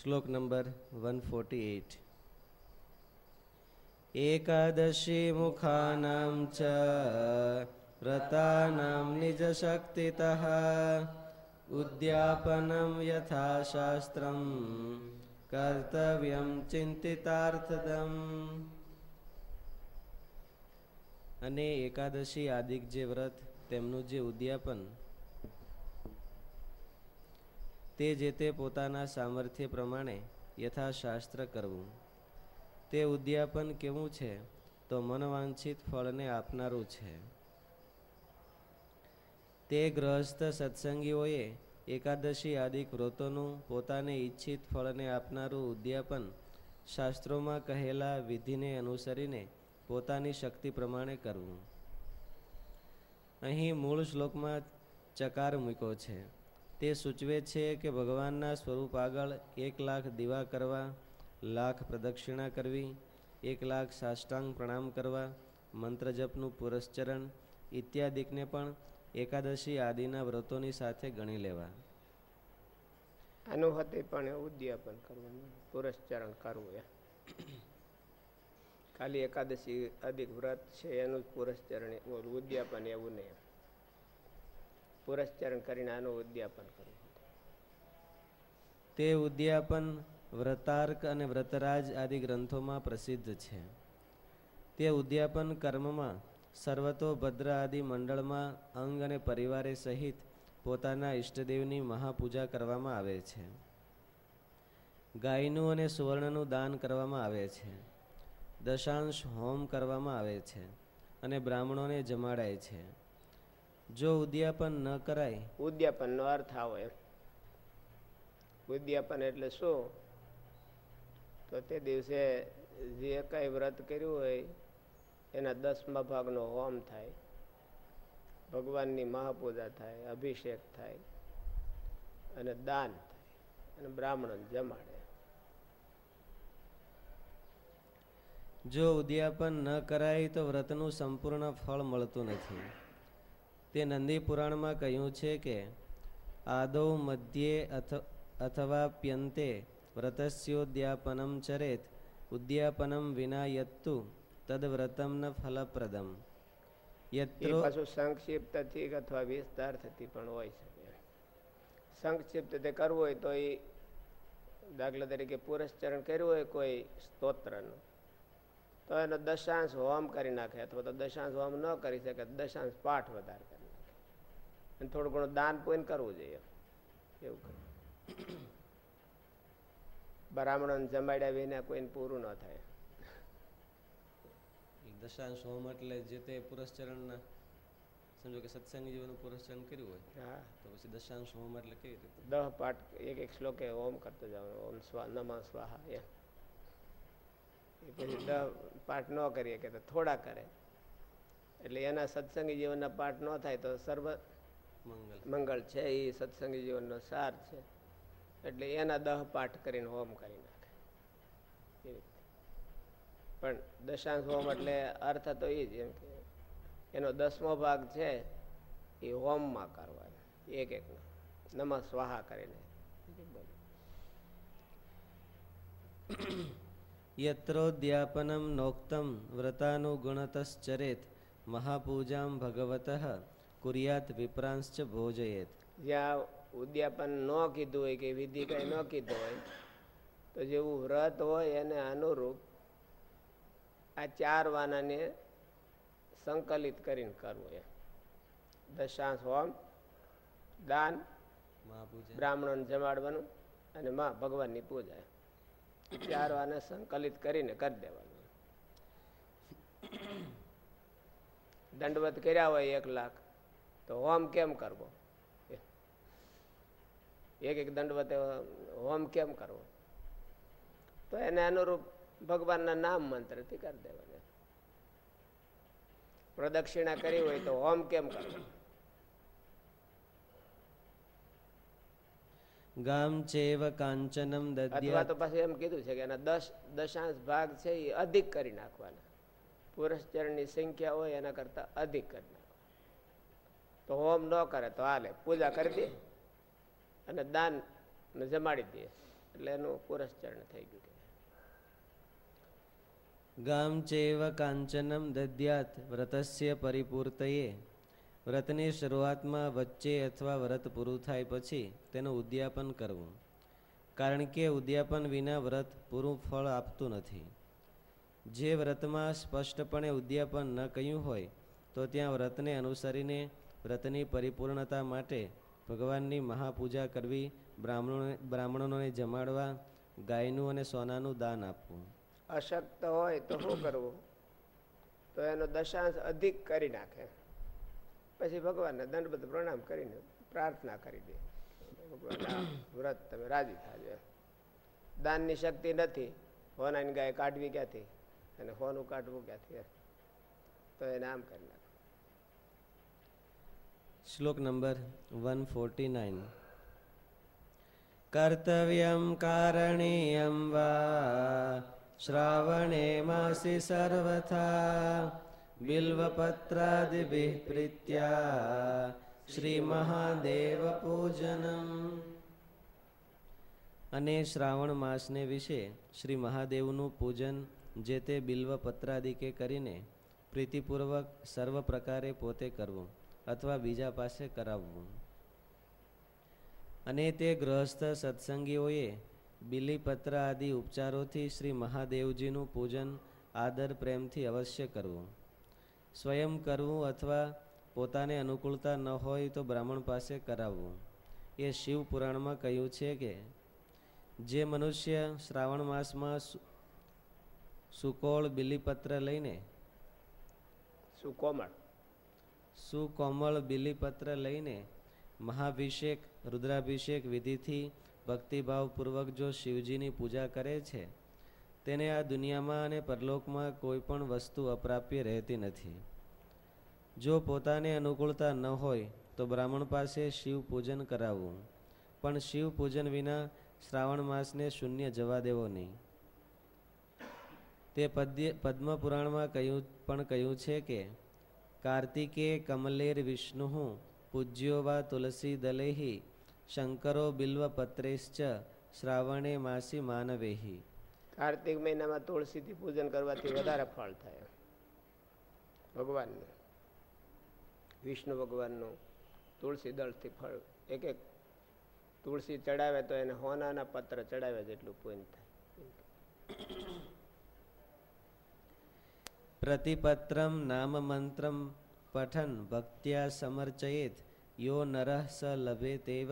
શ્લોક number one forty eight Ekadashi મુખાનામ ચ વ્રતાનામ નિજ શક્તિતઃ ઉદ્યાપનમ યથાશાસ્ત્રમ કર્તવ્યમ ચિંતિતાર્થદમ અને એકાદશી આદિક જે વ્રત, તેમનું જે ઉદ્યાપન તે જે તે પોતાના સામર્થ્ય પ્રમાણે યથાશાસ્ત્ર કરવું. તે ઉદ્યાપન કેવું છે, તો મનવાંછિત ફળને આપનારું છે. તે ગ્રહસ્થ સત્સંગીઓએ એકાદશી આદિક વ્રતોનું પોતાને ઈચ્છિત ફળને આપનારું ઉદ્યાપન શાસ્ત્રોમાં કહેલા વિધિને અનુસરીને પોતાની શક્તિ પ્રમાણે કરવું. અહીં મૂળ શ્લોકમાં ચકાર મૂક્યો છે. તે સૂચવે છે કે ભગવાનના સ્વરૂપ આગળ એક લાખ દીવા કરવા, લાખ પ્રદક્ષિણા કરવી, એક લાખ સાષ્ટાંગ પ્રણામ કરવા, મંત્ર જપનું પુરસ્ચરણ ઇત્યાદિકને પણ એકાદશી આદિના વ્રતોની સાથે ગણી લેવા. આનું હતે પણ ઉદ્યાપન કરવું, પુરસ્ચરણ કરવું એ. ખાલી એકાદશી અધિક વ્રત છે, એનું જ પુરસ્ચરણ, ઉદ્યાપન એવું નહીં. પુરસ્ચરણ કરીને આનું ઉદ્યાપન કરવું તે ઉદ્યાપન વ્રતાર્ક અને વ્રતરાજ આદિ ગ્રંથોમાં પ્રસિદ્ધ છે. તે ઉદ્યાપન કર્મમાં સર્વતોભદ્ર આદિ મંડળમાં અંગ અને પરિવારે સહિત પોતાના ઈષ્ટદેવની મહાપૂજા કરવામાં આવે છે. ગાયનું અને સુવર્ણનું દાન કરવામાં આવે છે. દશાંશ હોમ કરવામાં આવે છે અને બ્રાહ્મણોને જમાડાય છે. જો ઉદ્યાપન ન કરાય. ઉદ્યાપન નો અર્થ આવો એમ. ઉદ્યાપન એટલે શું? તો તે દિવસે જે કઈ વ્રત કર્યું હોય એના દસમા ભાગનો હોમ થાય. ભગવાનની મહાપૂજા થાય અભિષેક થાય અને દાન થાય અને બ્રાહ્મણને જમાડે. જો ઉદ્યાપન ન કરાય તો વ્રતનું સંપૂર્ણ ફળ મળતું નથી. તે નંદી પુરાણમાં કહ્યું છે કે આદૌ મધ્યે અથવા પ્યંતે વ્રતસ્યોદ્યાપનમ ચરેત ઉદ્યાપનમ વિના યત્તુ તદ વ્રતમ ન ફલપ્રદમ. પાછું સંક્ષિપ્તથી અથવા વિસ્તાર થતી પણ હોય શકે સંક્ષિપ્ત તે કરવું હોય તો એ દાખલા તરીકે પુરસ્ચરણ કર્યું હોય કોઈ સ્તોત્રનું તો એનો દશાંશ હોમ કરી નાખે અથવા તો દશાંશ હોમ ન કરી શકે દશાંશ પાઠ વધારે અને થોડું ઘણું દાન પોઈન કરવું જોઈએ. એવું કહ્યું બ્રાહ્મણો જમાડ્યા વિના કોઈને પૂરું ન થાય. દશાંશ હોમ એટલે જે તે પુરસ્ચરણના સમજો કે સત્સંગી જીવનનું પુરસ્ચરણ કર્યું હોય હા. તો પછી દશાંશ હોમ એટલે કેવી રીતે? દહ પાઠ એક એક શ્લોકે ઓમ કરતો જવાનું ઓમ સ્વા નમા સ્વાહા એમ એ પછી દહ પાઠ ન કરીએ કે તો થોડા કરે. એટલે એના સત્સંગી જીવનના પાઠ ન થાય તો સર્વ મંગળ છે એ સત્સંગી જીવનનો સાર છે. એટલે એના દહ પાઠ કરીને હોમ કરી નાખે. એ રીતે. પણ દશાંશ હોમ એટલે અર્થ તો એ જ એમ કે એનો દસમો ભાગ છે એ હોમમાં કરવાનો. એક એક નમ સ્વાહા કરીને. યત્રોદ્યાપનમ નોક્તમ વ્રતાનુગુણતશ્ચરેત મહાપૂજામ ભગવત કુર્યાત વિપ્રાંશ ભોજયેત જ્યાં ઉદ્યાપન ન કીધું હોય કે વિધિ કઈ ન કીધું હોય તો જેવું વ્રત હોય એને અનુરૂપ આ ચાર વાનાને સંકલિત કરીને કરવું એમ દશાંશ હોમ દાન બ્રાહ્મણોને જમાડવાનું અને માં ભગવાનની પૂજા ચાર વાને સંકલિત કરીને કરી દેવાનું દંડવત કર્યા હોય એક લાખ તો હોમ કેમ કરવો? એક એક દંડવતે હોમ કેમ કરવો? તો એને અનુરૂપ ભગવાનના નામ મંત્રથી કરી દેવાનું. પ્રદક્ષિણા કરી હોય તો હોમ કેમ કરવો? ગામ ચેવ કાંચનમ અથવા તો પાછું એમ કીધું છે કે એના દસ દશાંશ ભાગ છે એ અધિક કરી નાખવાના. પુરસ્ચરણની સંખ્યા હોય એના કરતા અધિક કરી તો હોમ ન કરે તો હાલે. પૂજા કરી દે અને દાન જમાડી દે. એટલે એનું પુરસ્ચરણ થઈ ગયું. ગામ ચેવ કાંચનમ દદ્યાત વ્રતસ્ય પરિપૂર્તયે. વ્રતની શરૂઆતમાં વચ્ચે અથવા વ્રત પૂરું થાય પછી તેનું ઉદ્યાપન કરવું. કારણ કે ઉદ્યાપન વિના વ્રત પૂરું ફળ આપતું નથી. જે વ્રતમાં સ્પષ્ટપણે ઉદ્યાપન ન કહ્યું હોય, તો ત્યાં વ્રતને અનુસરીને વ્રતની પરિપૂર્ણતા માટે ભગવાનની મહાપૂજા કરવી, બ્રાહ્મણોને બ્રાહ્મણોને જમાડવા, ગાયનું અને સોનાનું દાન આપવું. અશક્ત હોય તો શું કરવું? તો એનો દશાંશ અધિક કરી નાખે. પછી ભગવાનને દંડબદ્ધ પ્રણામ કરીને પ્રાર્થના કરી દે. ભગવાન વ્રત તમે રાજી થાજો. દાનની શક્તિ નથી. હોનાની ગાય કાઢવી ક્યાંથી? અને હોનું કાઢવું ક્યાંથી? તો એને આમ કરી નાખે. શ્લોક નંબર વન ફોર્ટી નાઇન. કર્તવ્યમ કારણીયમ વા શ્રાવણે માસી સર્વથા બિલ્વપત્રાદિ પ્રીત્યા શ્રી મહાદેવ પૂજનમ. અને શ્રાવણ માસને વિશે શ્રી મહાદેવનું પૂજન જે તે બિલ્વપત્રાદિકે કરીને પ્રીતિપૂર્વક સર્વ પ્રકારે પોતે કરવું. અથવા બીજા પાસે કરાવવું. અને તે ગૃહસ્થ સત્સંગીઓએ બિલીપત્ર આદિ ઉપચારોથી શ્રી મહાદેવજીનું પૂજન, આદર, પ્રેમથી અવશ્ય કરવું. સ્વયં કરવું અથવા પોતાને અનુકૂળતા ન હોય તો બ્રાહ્મણ પાસે કરાવવું. એ શિવ પુરાણમાં કહ્યું છે કે, જે મનુષ્ય શ્રાવણ માસમાં સુકોળ બિલીપત્ર લઈને સુકોમળ. સુકોમળ બિલીપત્ર લઈને મહાભિષેક, રુદ્રાભિષેક વિધિથી ભક્તિભાવપૂર્વક જો શિવજીની પૂજા કરે છે, તેને આ દુનિયામાં અને પરલોકમાં કોઈ પણ વસ્તુ અપ્રાપ્ય રહેતી નથી. જો પોતાને અનુકૂળતા ન હોય, તો બ્રાહ્મણ પાસે શિવ પૂજન કરાવવું. પણ શિવ પૂજન વિના શ્રાવણ માસને શૂન્ય જવા દેવો નહીં. તે પદ્ય, પદ્મપુરાણમાં કહ્યું, પણ કહ્યું છે કે કાર્તિકે કમલેર વિષ્ણુ પૂજ્યો વા તુલસી દલેહી, શંકરો બિલ્વ પત્રેશ્ચ, શ્રાવણે માસી માનવેહી. કાર્તિક મહિનામાં તુલસીથી પૂજન કરવાથી વધારે ફળ થાય. ભગવાનનું. વિષ્ણુ ભગવાનનું તુલસી દળથી ફળ, એક એક તુલસી ચડાવે તો એને હોનાના પત્ર ચડાવે જેટલું પૂન થાય. નામ મંત્રમ પઠન ભક્ત્યા સમર્ચયેત યો નરઃ સ લભે તેવ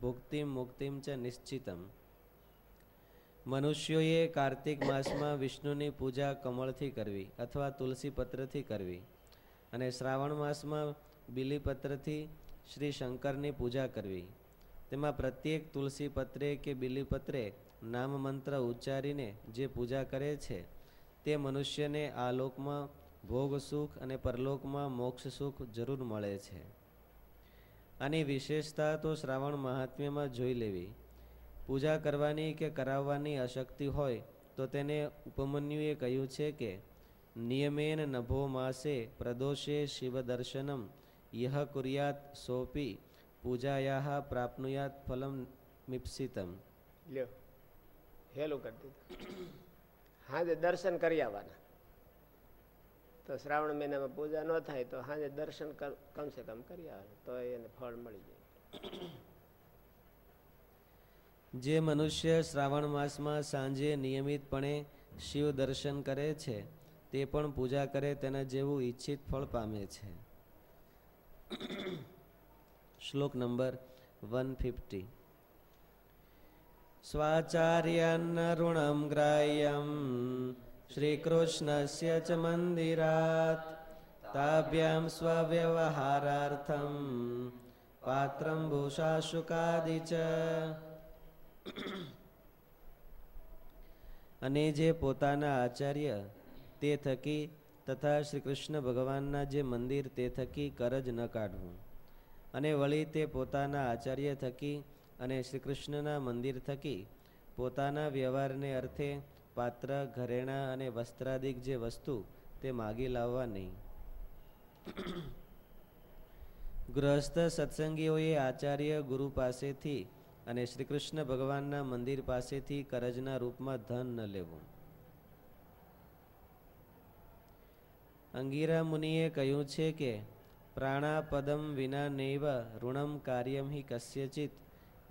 ભુક્તિમ મુક્તિમ ચ નિશ્ચિતમ મનુષ્યોએ કાર્તિક માસમાં વિષ્ણુની પૂજા કમળથી કરવી અથવા તુલસી પત્રથી કરવી અને શ્રાવણ માસમાં બિલીપત્રથી શ્રી શંકરની પૂજા કરવી। તેમાં પ્રત્યેક તુલસી પત્રે કે બિલીપત્રે નામ મંત્ર ઉચ્ચારીને જે પૂજા કરે છે તે મનુષ્યને આ લોકમાં ભોગ સુખ અને પરલોકમાં મોક્ષ સુખ જરૂર મળે છે. આની વિશેષતા તો શ્રાવણ મહાત્મ્યમાં જોઈ લેવી. પૂજા કરવાની કે કરાવવાની અશક્તિ હોય તો તેને ઉપમન્યુએ કહ્યું છે કે, નિયમેન નભો માસે પ્રદોષે શિવદર્શનમ યહ કુર્યાત સોપી પૂજાયા પ્રાપ્નુયાત ફલમ મિપ્સિતમ. લ્યો. હેલો કરી દીધું. હાજે દર્શન કરી આવવાના. તો શ્રાવણ મહિનામાં પૂજા ન થાય તો હાજે દર્શન કમસે કમ કરી આવે તો એને ફળ મળી જાય. જે મનુષ્ય શ્રાવણ માસમાં સાંજે નિયમિતપણે શિવ દર્શન કરે છે, તે પણ પૂજા કરે તેના જેવું ઈચ્છિત ફળ પામે છે. શ્લોક નંબર વન ફિફ્ટી. ઋણમ ગ્રાહ્યમ શ્રીકૃષ્ણસ્ય ચ મંદિરાત તાભ્યામ સ્વવ્યવહારાર્થમ પાત્રમ ભૂષાશુકાદિ ચ અને જે પોતાના આચાર્ય તે થકી તથા શ્રી કૃષ્ણ ભગવાનના જે મંદિર તે થકી કરજ ન કાઢવું. અને વળી તે પોતાના આચાર્ય થકી અને શ્રી કૃષ્ણના મંદિર થકી પોતાના વ્યવહારને અર્થે પાત્ર, ઘરેણા અને વસ્ત્રાદિક જે વસ્તુ તે માગી લાવવા નહીં. ગૃહસ્થ સત્સંગીઓએ આચાર્ય ગુરુ પાસેથી અને શ્રી કૃષ્ણ ભગવાનના મંદિર પાસેથી કરજના રૂપમાં ધન ન લેવું. અંગીરા મુનિએ કહ્યું છે કે, પ્રાણાપદમ વિના નૈવ ઋણમ કાર્યમ હિ કસ્યચિત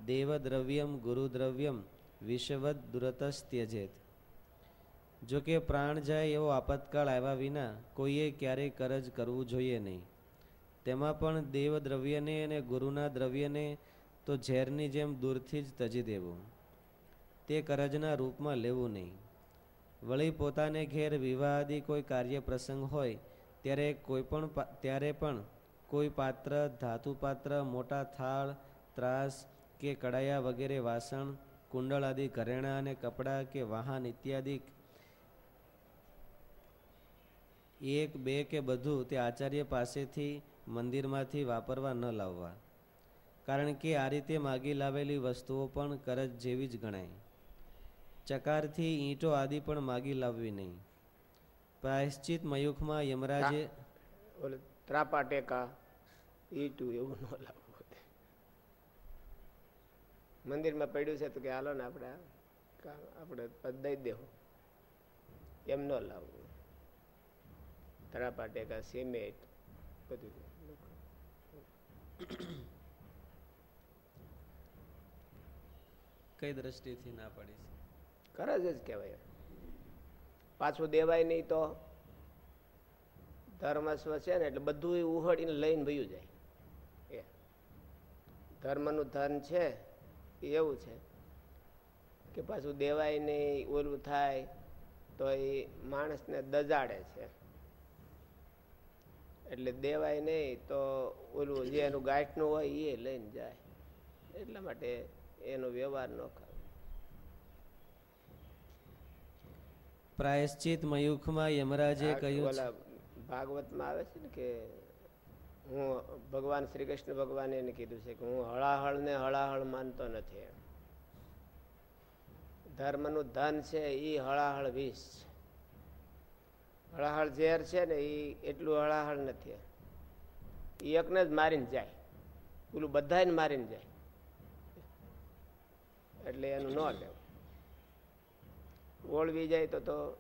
દેવદ્રવ્યમ ગુરુદ્રવ્યમ વિષવદ દુરતસ્ત્યજેત. જો કે પ્રાણ જાય એવો આપતકાળ આવ્યા વિના કોઈએ ક્યારેય કરજ કરવું જોઈએ નહીં. તેમાં પણ દેવ દ્રવ્યને અને ગુરુના દ્રવ્યને તો ઝેરની જેમ દૂરથી જ તજી દેવું. તે કરજના રૂપમાં લેવું નહીં. વળી પોતાને ઘેર વિવાહાદી કોઈ કાર્ય પ્રસંગ હોય, ત્યારે કોઈ પણ ત્યારે પણ કોઈ પાત્ર ધાતુ પાત્ર મોટા થાળ, ત્રાસ કે કડાયા વગેરે વાસણ, કુંડળ આદિ ઘરેણાં અને કપડાં કે વાહન ઇત્યાદિ એક, બે કે બધું તે આચાર્ય પાસેથી મંદિરમાંથી વાપરવા ન લાવવા. કારણ કે આ રીતે માગી લાવેલી વસ્તુઓ પણ કરજ જેવી જ ગણાય. ચકારથી ઈંટો આદિ પણ માગી લાવવી નહીં. પ્રાયશ્ચિત મયુખમાં યમરાજે ત્રાપા ઈટું એવું ન લાવવું મંદિરમાં પડ્યું છે તો કે હાલો ને આપણે આપણે દઈ દેવું. એમ ન લાવવું. ત્રાપા ટેકા સિમેન્ટ બધું. કઈ દ્રષ્ટિથી ના પડી કરજ જ કહેવાય. પાછું દેવાય નહીં તો ધર્મસ્વ છે ને એટલે બધું ઉહડીને લઈને ભયું જાય. એ. ધર્મનું ધન છે એવું છે કે પાછું દેવાય નહીં ઓલું થાય તો એ માણસને દજાડે છે. એટલે દેવાય નહીં તો ઓલું જે એનું ગાંઠનું હોય એ લઈને જાય. એટલા માટે એનો વ્યવહાર ન કરે પ્રાયશ્ચિત મયુખમાં યમરાજે કહ્યું ભાગવતમાં આવે છે ને કે હું ભગવાન, શ્રી કૃષ્ણ ભગવાને એને કીધું છે કે હું હળાહળ ને હળાહળ માનતો નથી ધર્મનું ધન છે એ હળાહળ વિષ છે. હળાહળ ઝેર છે ને એ એટલું હળાહળ નથી. એ એકને જ મારીને જાય. પેલું બધાને મારીને જાય. એટલે એનું ન લેવું. ઓળવી જાય તો તો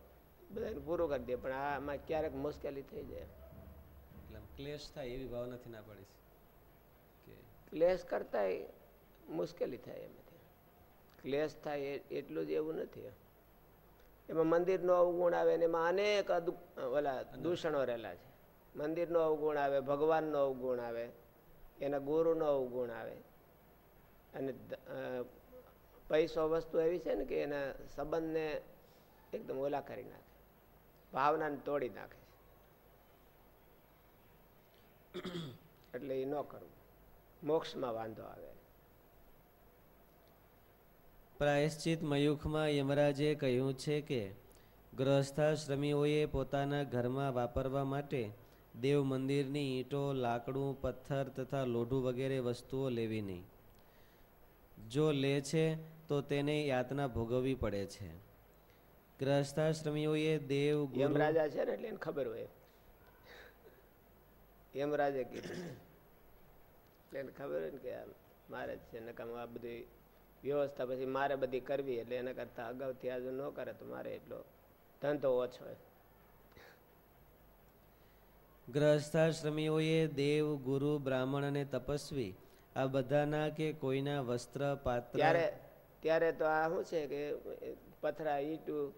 બધાને પૂરું કરી દે, પણ આમાં ક્યારેક મુશ્કેલી થઈ જાય. ક્લેશ થાય એવી ભાવ નથી ના પડી કે ક્લેશ કરતા મુશ્કેલી થાય એમાંથી. ક્લેશ થાય એટલું જ એવું નથી. એમાં મંદિરનો અવગુણ આવે ને એમાં અનેક ઓલા દૂષણો રહેલા છે. મંદિરનો અવગુણ આવે ભગવાનનો અવગુણ આવે એના ગુરુનો અવગુણ આવે. અને પૈસો વસ્તુ એવી છે ને કે એના સંબંધને એકદમ ઓલા કરી નાખે. ભાવનાને તોડી નાખે. એટલે એ ન કરવું. મોક્ષમાં વાંધો આવે. પ્રાયશ્ચિત મયુખમાં યમરાજે કહ્યું છે કે ગૃહસ્થાશ્રમીઓએ પોતાના ઘરમાં વાપરવા માટે દેવ મંદિરની ઈંટો લાકડું પથ્થર તથા લોઢું વગેરે વસ્તુઓ લેવી નહીં. જો લે છે તો તેને યાતના ભોગવવી પડે છે. ગ્રહસ્થાશ્રમીઓએ દેવ યમરાજા છે ને એટલે એને ખબર હોય. યમરાજે કીધું. એટલે ખબર હોય ને કે મારે જ છે નકામ આ બધી વ્યવસ્થા પછી મારે બધી કરવી એટલે એના કરતાં અગાઉથી આજે ન કરે તો મારે એટલો ધંધો ઓછો ગ્રહસ્થાશ્રમીઓએ દેવ ગુરુ બ્રાહ્મણ અને તપસ્વી આ બધાના કે કોઈના વસ્ત્ર પાત્ર ત્યારે ત્યારે તો આ શું છે કે પથરા ઈટું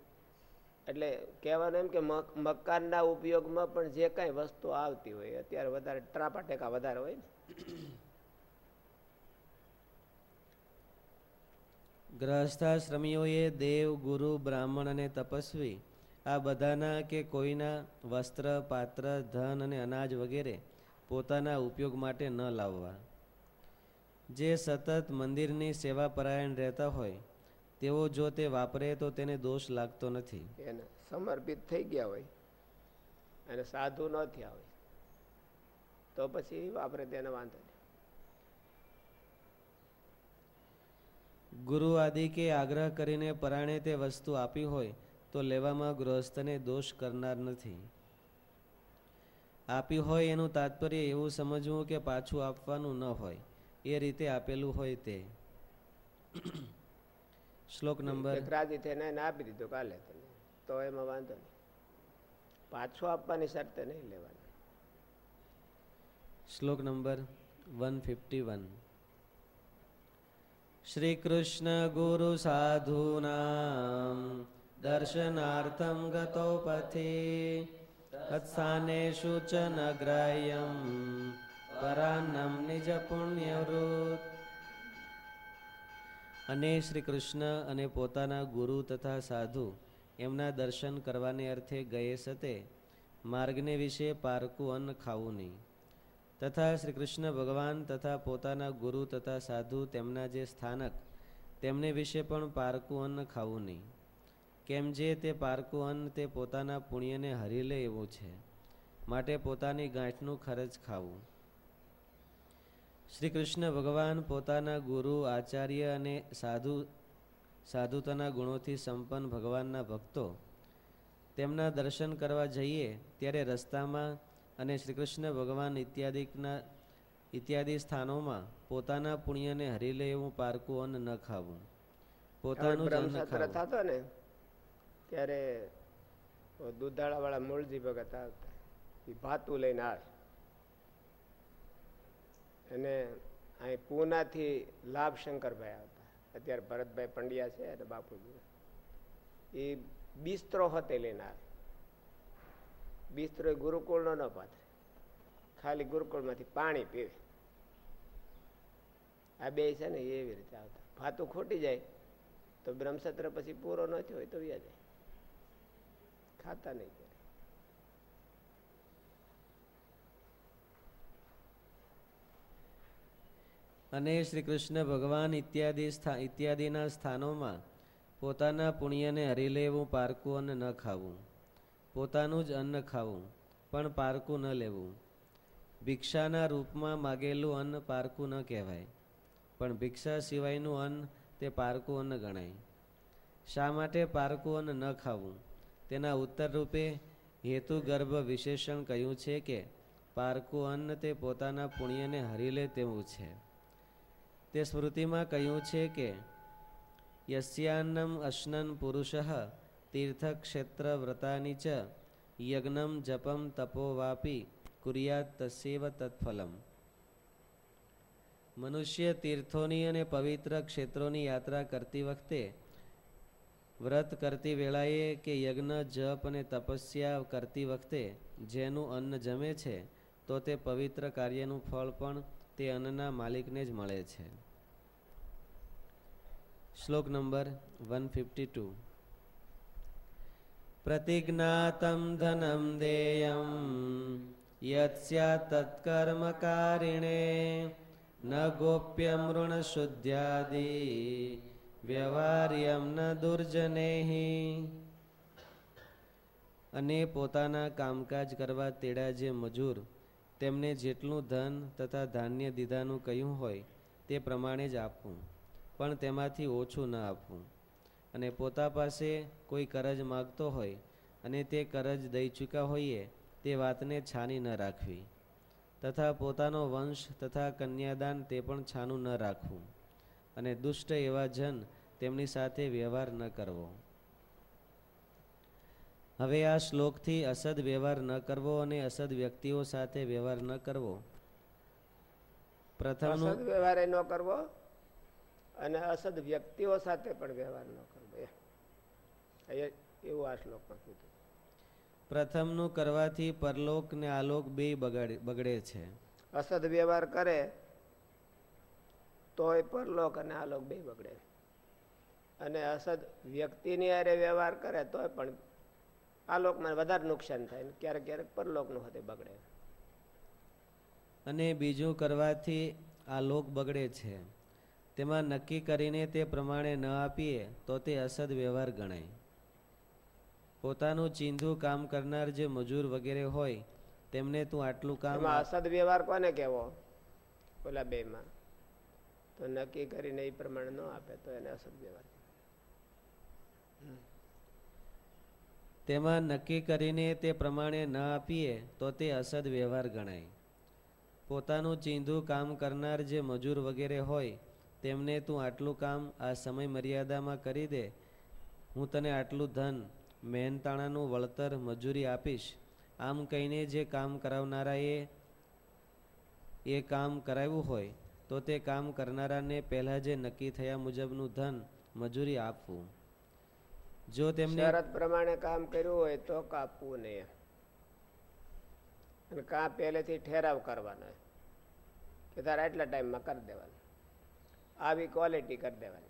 એટલે કહેવાનું એમ કે મકાનના ઉપયોગમાં પણ જે કાંઈ વસ્તુ આવતી હોય, અત્યારે વધારે ટ્રાપા ટેકા વધારે હોય ને. ગ્રહસ્થાશ્રમીઓએ દેવ, ગુરુ, બ્રાહ્મણ અને તપસ્વી, આ બધાના કે કોઈના વસ્ત્ર, પાત્ર, ધન અને અનાજ વગેરે પોતાના ઉપયોગ માટે ન લાવવા. જે સતત મંદિરની સેવા પરાયણ રહેતા હોય તેઓ જો તે વાપરે તો તેને દોષ લાગતો નથી. એને સમર્પિત થઈ ગયા હોય. અને સાધુ ન થયા હોય. તો પછી વાપરે તેને વાંધો નહીં. ગુરુ આદિ કે આગ્રહ કરીને પરાણે તે વસ્તુ આપી હોય તો લેવામાં ગૃહસ્થને દોષ કરનાર નથી. આપી હોય એનું તાત્પર્ય એવું સમજવું કે પાછું આપવાનું ન હોય. એ રીતે આપેલું હોય તે. શ્લોક નંબર રાજી થઈને એને આપી દીધો કાલે તને. તો એમાં વાંધો નહીં. પાછો આપવાની શરતે નહીં લેવાની. શ્લોક number one fifty one. Shri Krishna ગુરુ સાધુના દર્શનાર્થમ ગતો પથી તત્સ્થાનેષુ ચ ગ્રાહ્યમ પરાન્નમ નિજ પુણ્યવૃત અને શ્રી કૃષ્ણ અને પોતાના ગુરુ તથા સાધુ એમના દર્શન કરવાને અર્થે ગયે સતે, માર્ગને વિશે પારકું અન્ન ખાવું નહીં. તથા શ્રી કૃષ્ણ ભગવાન તથા પોતાના ગુરુ તથા સાધુ તેમના જે સ્થાનક, તેમને વિશે પણ પારકું અન્ન ખાવું નહીં. કેમ જે તે પારકું અન્ન તે પોતાના પુણ્યને હરી લે એવું છે, માટે પોતાની ગાંઠનું ખર્ચ ખાવું. શ્રી કૃષ્ણ ભગવાન પોતાના ગુરુ આચાર્ય અને સાધુ સાધુતાના ગુણોથી સંપન્ન ભગવાનના ભક્તો. તેમના દર્શન કરવા જઈએ ત્યારે રસ્તામાં અને શ્રી કૃષ્ણ ભગવાન ઇત્યાદિના ઇત્યાદિ સ્થાનોમાં પોતાના પુણ્યને હરી લે એવું પારકું અન્ન ન ખાવું. પોતાનું થતો ને ત્યારે દૂધાળા વાળા મૂળજી ભગત આવતા. એ ભાતું લઈને આવે. અને અહીં પૂનાથી લાભ શંકરભાઈ આવતા. અત્યારે ભરતભાઈ પંડ્યા છે અને બાપુજી. એ બિસ્ત્રો હતે લઈને આવે. બિસ્ત્રો એ ગુરુકુળનો ન પાથરે. ખાલી ગુરુકુળમાંથી પાણી પીવે. આ બે છે ને એવી રીતે આવતા. ભાતું ખોટી જાય તો બ્રહ્મસત્ર પછી પૂરો ન થયો હોય તો વ્યા જાય. ખાતા નહીં. અને શ્રી કૃષ્ણ ભગવાન ઇત્યાદિ ઇત્યાદિના સ્થાનોમાં પોતાના પુણ્યને હરી લેવું, પારકું અન્ન ન ખાવું. પોતાનું જ અન્ન ખાવું, પણ પારકું ન લેવું. ભિક્ષાના રૂપમાં માગેલું અન્ન પારકું ન કહેવાય, પણ ભિક્ષા સિવાયનું અન્ન તે પારકું અન્ન ગણાય. શા માટે પારકું અન્ન ન ખાવું? તેના ઉત્તર રૂપે હેતુ ગર્ભ વિશેષણ કહ્યું છે કે પારકું અન્ન તે પોતાના પુણ્યને હરી લે તેવું છે. તે સ્મૃતિમાં કહ્યું છે કે, યસ્યાન્નમ અશ્નન પુરુષ તીર્થક્ષેત્ર વ્રતાની ચ યજ્ઞમ જપમ તપો કુર્યાત તસ્યવ તત્ફલમ. મનુષ્ય તીર્થોની અને પવિત્ર ક્ષેત્રોની યાત્રા કરતી વખતે, વ્રત કરતી વેળાએ કે યજ્ઞ, જપ અને તપસ્યા કરતી વખતે જેનું અન્ન જમે છે, તો તે પવિત્ર કાર્યનું ફળ પણ તે અન્નના માલિકને જ મળે છે. શ્લોક નંબર વન ફિફ્ટી ટુ. પ્રતિજ્ઞાતમ ધનમ દેયમ યત્સ્યા તત્કર્મકારિણે, ન ગોપ્યમ ઋણ શુદ્ધ્યાદિ વ્યવહાર્યમ ન દુર્જનેહી. અને પોતાના કામકાજ કરવા તેડા જે મજૂર તેમને જેટલું ધન તથા ધાન્ય દીધાનું કહ્યું હોય તે પ્રમાણે જ આપવું, પણ તેમાંથી ઓછું ન આપવું. અને પોતા પાસે કોઈ કરજ માગતો હોય અને તે કરજ દઈ ચૂક્યા હોઈએ તે વાતને છાની ન રાખવી. તથા પોતાનો વંશ તથા કન્યાદાન તે પણ છાનું ન રાખવું. અને દુષ્ટ એવા જન તેમની સાથે વ્યવહાર ન કરવો. હવે આ શ્લોકથી અસદ વ્યવહાર ન કરવો અને અસદ વ્યક્તિઓ સાથે વ્યવહાર ન કરવો. પ્રથમ વ્યવહાર ન કરવો અને અસદ વ્યક્તિઓ સાથે પણ વ્યવહાર ન કરવો. એવું આ શ્લોકમાં કીધું. પ્રથમનું કરવાથી પરલોક ને આલોક બે બગડે છે. અસદ વ્યવહાર કરે તોય પરલોક અને આલોક બે બગડે. અને અસદ વ્યક્તિની અરે વ્યવહાર કરે તોય પણ આલોકમાં વધારે નુકસાન થાય ક્યારેક ક્યારેક પરલોકનું હતે બગડે. અને બીજું કરવાથી આ લોક બગડે છે. તેમાં નક્કી કરીને તે પ્રમાણે ન આપીએ તો તે અસદ વ્યવહાર ગણાય. પોતાનું ચીંધું કામ કરનાર જે મજૂર વગેરે હોય તેમને તું આટલું કામ અસદ વ્યવહાર કોને કેવો ઓલા બે માં તો નક્કી કરીને એ પ્રમાણે ન આપે તો એને અસદ વ્યવહાર તેમાં નક્કી કરીને તે પ્રમાણે ન આપીએ તો તે અસદ વ્યવહાર ગણાય. પોતાનું ચીંધું કામ કરનાર જે મજૂર વગેરે હોય, તેમને તું આટલું કામ આ સમય મર્યાદામાં કરી દે. હું તને આટલું ધન, મહેનતાણાનું વળતર, મજૂરી આપીશ. આમ કહીને જે કામ કરાવનારાએ એ કામ કરાવ્યું હોય, તો તે કામ કરનારાને પહેલાં જે નક્કી થયા મુજબનું ધન, મજૂરી આપવું. જો તેમને શરત પ્રમાણે કામ કર્યું હોય તો કાપવું નહીં. અને કા પહેલેથી ઠેરાવ કરવાનો કે તારે આટલા ટાઈમમાં કરી દેવાનું. આવી ક્વોલિટી કરી દેવાની.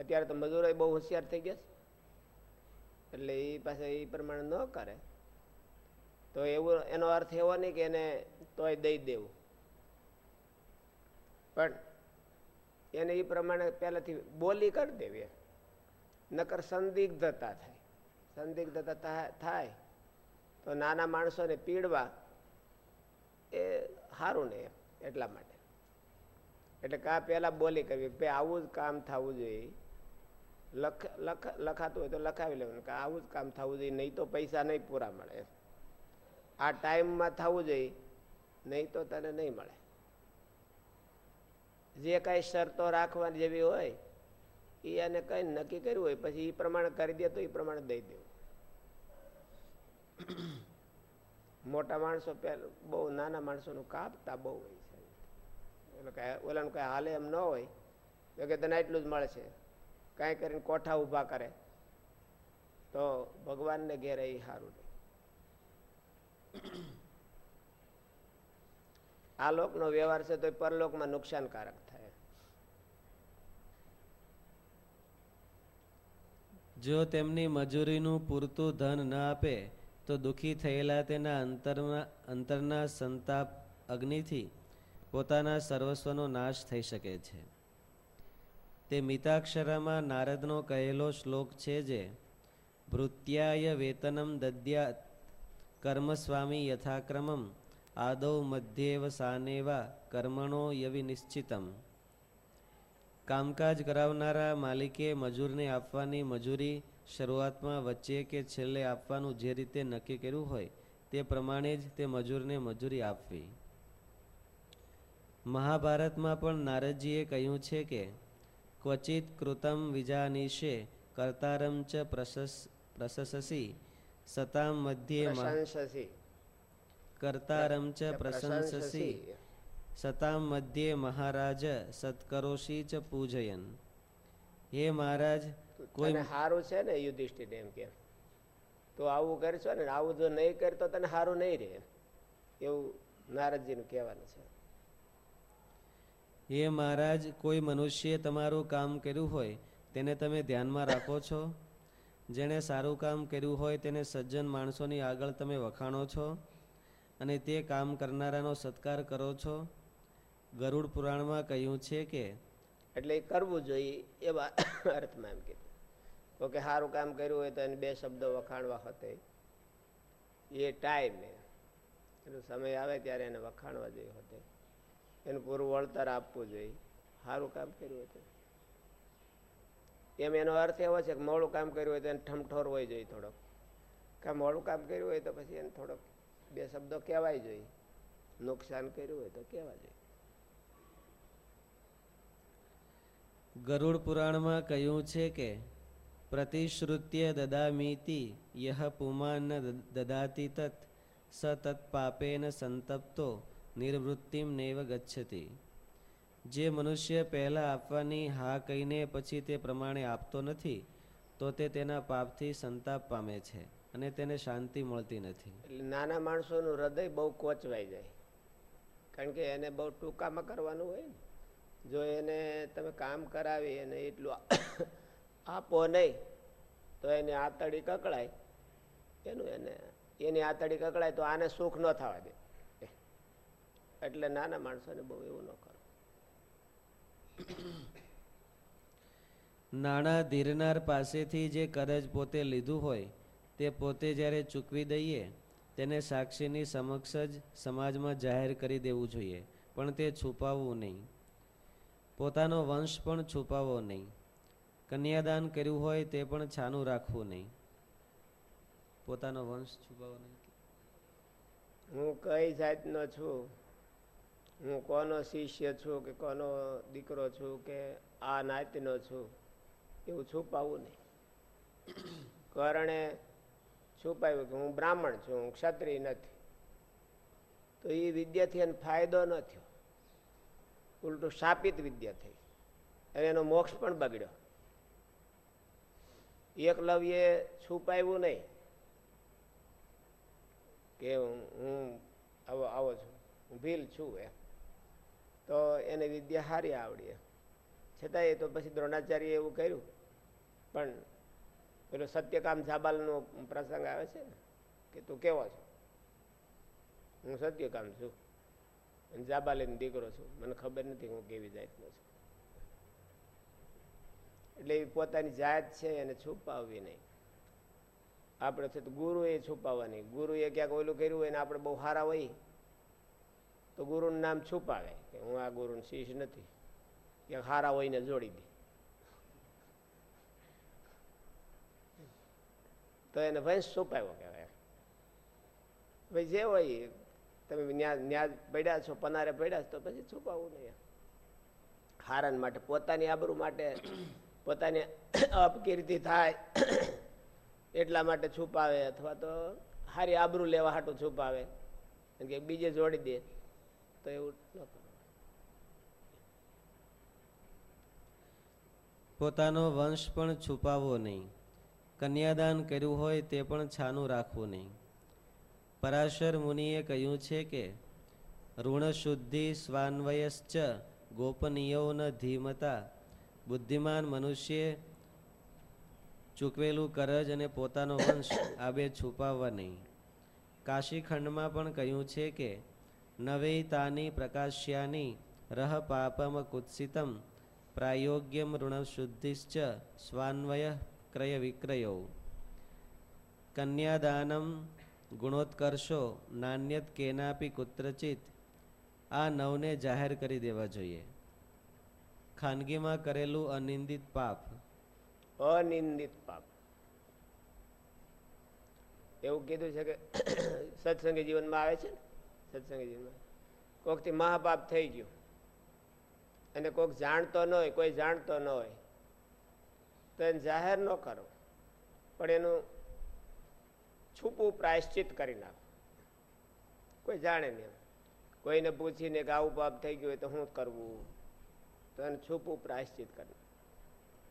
અત્યારે તો મજૂરો બહુ હોશિયાર થઈ ગયા છે. એટલે એ પાસે એ પ્રમાણે ન કરે. તો એવું, એનો અર્થ એવો નહીં કે એને તોય દઈ દેવું. પણ એને એ પ્રમાણે પહેલાથી બોલી કરી દેવી. નકર સંદિગ્ધતા થાય. સંદિગ્ધતા થાય. તો નાના માણસોને પીડવા એ સારું નહીં એટલા માટે. એટલે કા પહેલાં બોલી કરવી ભાઈ આવું જ કામ થવું જોઈએ. લખ લખ, લખાતું હોય તો લખાવી લેવાનું કે આવું જ કામ થવું જોઈએ, નહીં તો પૈસા નહીં પૂરા મળે આ ટાઈમમાં થવું જોઈએ, નહીં તો તને નહીં મળે. જે કાંઈ શરતો રાખવાની જેવી હોય એ એને કઈ નક્કી કર્યું હોય, પછી એ પ્રમાણે કરી દે તો એ પ્રમાણે દઈ દેવું મોટા માણસો પેલા બહુ નાના માણસોનું કાપતા બહુ હોય છે. એટલે કાંઈ ઓલાનું કાંઈ હાલે એમ ન હોય, તો કે તને એટલું જ મળશે. કાંઈ કરીને કોઠા ઊભા કરે, તો ભગવાનને ઘેરે એ સારું નહીં આ લોકનો વ્યવહાર છે તો પરલોકમાં નુકસાનકારક થાય જો તેમની મજૂરીનું પૂરતું ધન ન આપે, તો દુઃખી થયેલા તેના અંતરમાં અંતરના સંતાપ અગ્નિથી પોતાના સર્વસ્વનો નાશ થઈ શકે છે. તે મિતાક્ષરામાં નારદનો કહેલો શ્લોક છે જે, ભૃત્યાય વેતનમ દદ્યા કર્મસ્વામી યથાક્રમમ, આદૌ મધ્યેવ સાનેવા કર્મણો યવિ નિશ્ચિતમ કામકાજ કરાવનારા માલિકે મજૂરને આપવાની મજૂરી શરૂઆતમાં વચ્ચે કે છેલ્લે આપવાનું જે રીતે નક્કી કર્યું હોય તે પ્રમાણે જ તે મજૂરને મજૂરી આપવી. મહાભારતમાં પણ નારદજીએ કહ્યું છે કે ક્વચિત કૃતમ વિજાનીશે કર્તારમ ચ પ્રશસ પ્રશસસી સતામ મધ્યે કરતારમ ચ પ્રશંસસી. સતામ મધ્યે મહારાજ સત્કરોશી ચ પૂજયન. હે મહારાજ કોઈ સારું છે ને યુધિષ્ઠિર એમ કે. તો આવું કરશો ને આવું જો નહીં કરે તો તને સારું નહીં રહે. એવું નારદજીનું કહેવાનું છે. હે મહારાજ કોઈ મનુષ્યે તમારું કામ કર્યું હોય તેને તમે ધ્યાનમાં રાખો છો? જેણે સારું કામ કર્યું હોય તેને સજ્જન માણસોની આગળ તમે વખાણો છો? અને તે કામ કરનારાનો સત્કાર કરો છો? ગરુડ પુરાણમાં કહ્યું છે કે, એટલે એ કરવું જોઈએ એવા અર્થમાં એમ કીધું. તો કે સારું કામ કર્યું હોય તો એને બે શબ્દો વખાણવા હતે. એ ટાઈમે એનો સમય આવે ત્યારે એને વખાણવા જોઈએ હોતે. એનું પૂરું વળતર આપવું જોઈએ. સારું કામ કર્યું હોય એમ એનો અર્થ એવો છે કે મોડું કામ કર્યું હોય તો એને ઠમઠોર હોય જોઈએ થોડોક. કાં મોડું કામ કર્યું હોય તો પછી એને થોડોક બે શબ્દો કહેવાય જોઈએ. નુકસાન કર્યું હોય તો કહેવા જોઈએ. ગરુડ પુરાણમાં કહ્યું છે કે, પ્રતિશ્રુત્ય દદામીતિ યહ પુમાન દદાતિ તત, સ તત્પાપેન સંતપ્તો નિર્વૃત્તિમ નૈવ ગચ્છતિ. જે મનુષ્ય પહેલાં આપવાની હા કહીને પછી તે પ્રમાણે આપતો નથી, તો તે તેના પાપથી સંતાપ પામે છે અને તેને શાંતિ મળતી નથી. એટલે નાના માણસોનું હૃદય બહુ કોચવાઈ જાય. કારણ કે એને બહુ ટૂંકામાં કરવાનું હોય ને. જો એને તમે કામ કરાવી અને એટલું આપો નહીં, તો એની આતડી કકડાય એનું એને, એની આતડી કકડાય તો આને સુખ ન થવા દે. એટલે નાના માણસોને બહુ એવું ન કરો. નાણાં ધીરનાર પાસેથી જે કરજ પોતે લીધું હોય, તે પોતે જ્યારે ચૂકવી દઈએ, તેને સાક્ષીની સમક્ષ જ સમાજમાં જાહેર કરી દેવું જોઈએ, પણ તે છુપાવવું નહીં. પોતાનો વંશ પણ છુપાવવો નહીં. કન્યાદાન કર્યું હોય તે પણ છાનું રાખવું નહીં. પોતાનો વંશ છુપાવો નહીં. હું કઈ જાતનો છું? હું કોનો શિષ્ય છું કે કોનો દીકરો છું કે આ નાતનો છું? એવું છુપાવવું નહીં. કરણે છુપાવ્યું કે હું બ્રાહ્મણ છું, હું ક્ષત્રિય નથી. તો એ વિદ્યાથી એને ફાયદો ન થયો. ઉલટું શાપિત વિદ્યા થઈ. અને એનો મોક્ષ પણ બગડ્યો. એકલવ્યે છુપાવ્યું નહીં કે હું આવો આવો છું, હું ભીલ છું એમ. તો એને વિદ્યા સારી આવડી છતાંય તો પછી દ્રોણાચાર્ય એવું કર્યું. પણ પેલો સત્યકામ જાબાલનો પ્રસંગ આવે છે ને, કે તું કેવો છો? હું સત્યકામ છું. અને જાબાલીનો દીકરો છું. મને ખબર નથી હું કેવી જાતનો છું. એટલે એ પોતાની જાત છે એને છુપાવવી નહીં. આપણે છે તો ગુરુ એ છુપાવવાની. ગુરુએ ક્યાંક ઓલું કર્યું હોય ને આપણે બહુ સારા હોય, તો ગુરુનું નામ છુપાવે કે હું આ ગુરુનું શિષ્ય નથી. ક્યાંક હારા હોઈને જોડી દે. તો એને વંશ છુપાવ્યો કહેવાય. ભાઈ જે હોય તમે ન્યાજ પડ્યા છો, પનારે પડ્યા તો પછી છુપાવવું નહીં હારણ માટે, પોતાની આબરૂ માટે, પોતાની અપકીર્તિ થાય, એટલા માટે છુપાવે, અથવા તો હારી આબરૂ લેવા હાટું છુપાવે. કે બીજે જોડી દે, તો એવું ન પોતાનો વંશ પણ છુપાવવો નહીં. કન્યાદાન કર્યું હોય તે પણ છાનું રાખવું નહીં. પરાશર મુનિએ કહ્યું છે કે ઋણ શુદ્ધિ સ્વાન્વયશ્ચ ગોપનીયો ન ધીમતા. બુદ્ધિમાન મનુષ્યે ચૂકવેલું કરજ અને પોતાનો વંશ આ બે છુપાવવા નહીં. કાશીખંડમાં પણ કહ્યું છે કે, નવેતાની પ્રકાશ્યાની રહ પાપમ કુત્સિતમ પ્રાયોગ્યમ ઋણશુદ્ધિશ્ચ સ્વાન્વય ક્રય વિક્રયો. કન્યાદાનમ ગુણોત્કર્ષો નાન્યત કેનાપી કુત્રચિત. આ નવને જાહેર કરી દેવા જોઈએ. ખાનગીમાં કરેલું અનિંદિત પાપ. અનિંદિત પાપ. એવું કીધું છે કે સત્સંગી જીવનમાં આવે છે ને? સત્સંગી જીવનમાં. કોકથી મહાપાપ થઈ ગયું. અને કોઈક જાણતો ન હોય, કોઈ જાણતો ન હોય. તો જાહેર ન કરો. પણ એનું છૂપું પ્રાયશ્ચિત કરી નાખો. કોઈ જાણે નહીં કોઈને પૂછીને કે આવું પાપ થઈ ગયું હોય તો શું કરવું? તો એને છૂપું પ્રાયશ્ચિત કરી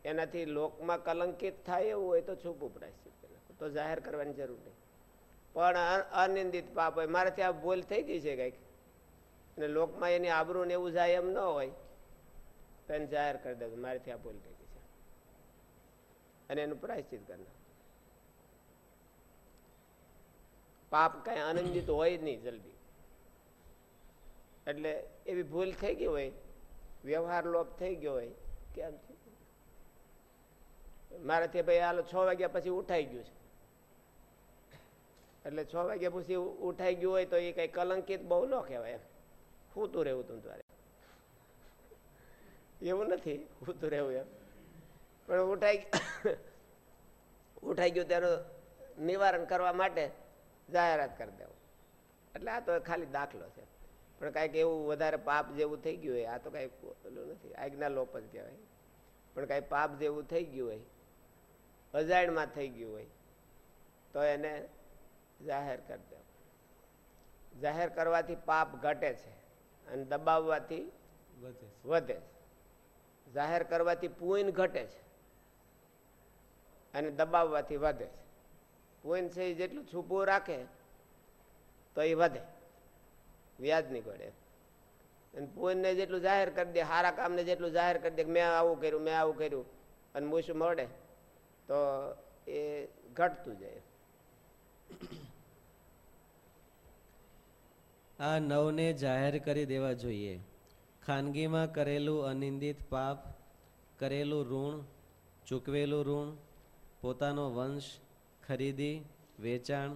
એનાથી લોકમાં કલંકિત થાય એવું હોય તો છૂપું પ્રાયશ્ચિત કરી તો જાહેર કરવાની જરૂર નહીં. પણ અનિંદિત પાપ હોય. મારાથી આ ભૂલ થઈ ગઈ છે કંઈક. અને લોકમાં એની આબરૂ ને એવું જાય એમ ન હોય, તો એને જાહેર કરી દેજો. મારાથી આ ભૂલ થઈ ગઈ છે. અને એનું પ્રાયશ્ચિત કરના પાપ કઈ આનંદિત હોય નહીં જલ્દી. એટલે એવી ભૂલ થઈ ગઈ હોય, વ્યવહાર લોપ થઈ ગયો હોય, કેમ? મારાથી ભાઈ હાલો છ વાગ્યા પછી ઉઠાઈ ગયું છે. એટલે છ વાગ્યા પછી ઉઠાઈ ગયું હોય તો એ કઈ કલંકિત બહુ ન કહેવાય એમ. હું તું રહેવું તું તારે. એવું નથી હું તું રહેવું એમ. પણ ઉઠાઈ ઉઠાઈ ગયું તેનું નિવારણ કરવા માટે જાહેરાત કરી દેવો. એટલે આ તો ખાલી દાખલો છે. પણ કાંઈક એવું વધારે પાપ જેવું થઈ ગયું હોય આ તો કાંઈ પેલું નથી આજ્ઞા લોપ જ કહેવાય. પણ કાંઈ પાપ જેવું થઈ ગયું હોય અજાણમાં થઈ ગયું હોય તો એને જાહેર કરી દેવું. જાહેર કરવાથી પાપ ઘટે છે અને દબાવવાથી વધે છે. જાહેર કરવાથી પુઈન ઘટે છે અને દબાવવાથી વધે છે. પુઈન છે એ જેટલું છૂપું રાખે, તો એ વધે. વ્યાજ નહીં પડે અને પુઈનને જેટલું જાહેર કરી દે સારા કામને જેટલું જાહેર કરી દે મેં આવું કર્યું, મેં આવું કર્યું, અને મૂછું મળે, તો એ ઘટતું જાય. આ નવને જાહેર કરી દેવા જોઈએ. ખાનગીમાં કરેલું અનિંદિત પાપ, કરેલું ઋણ, ચૂકવેલું ઋણ, પોતાનો વંશ ખરીદી વેચાણ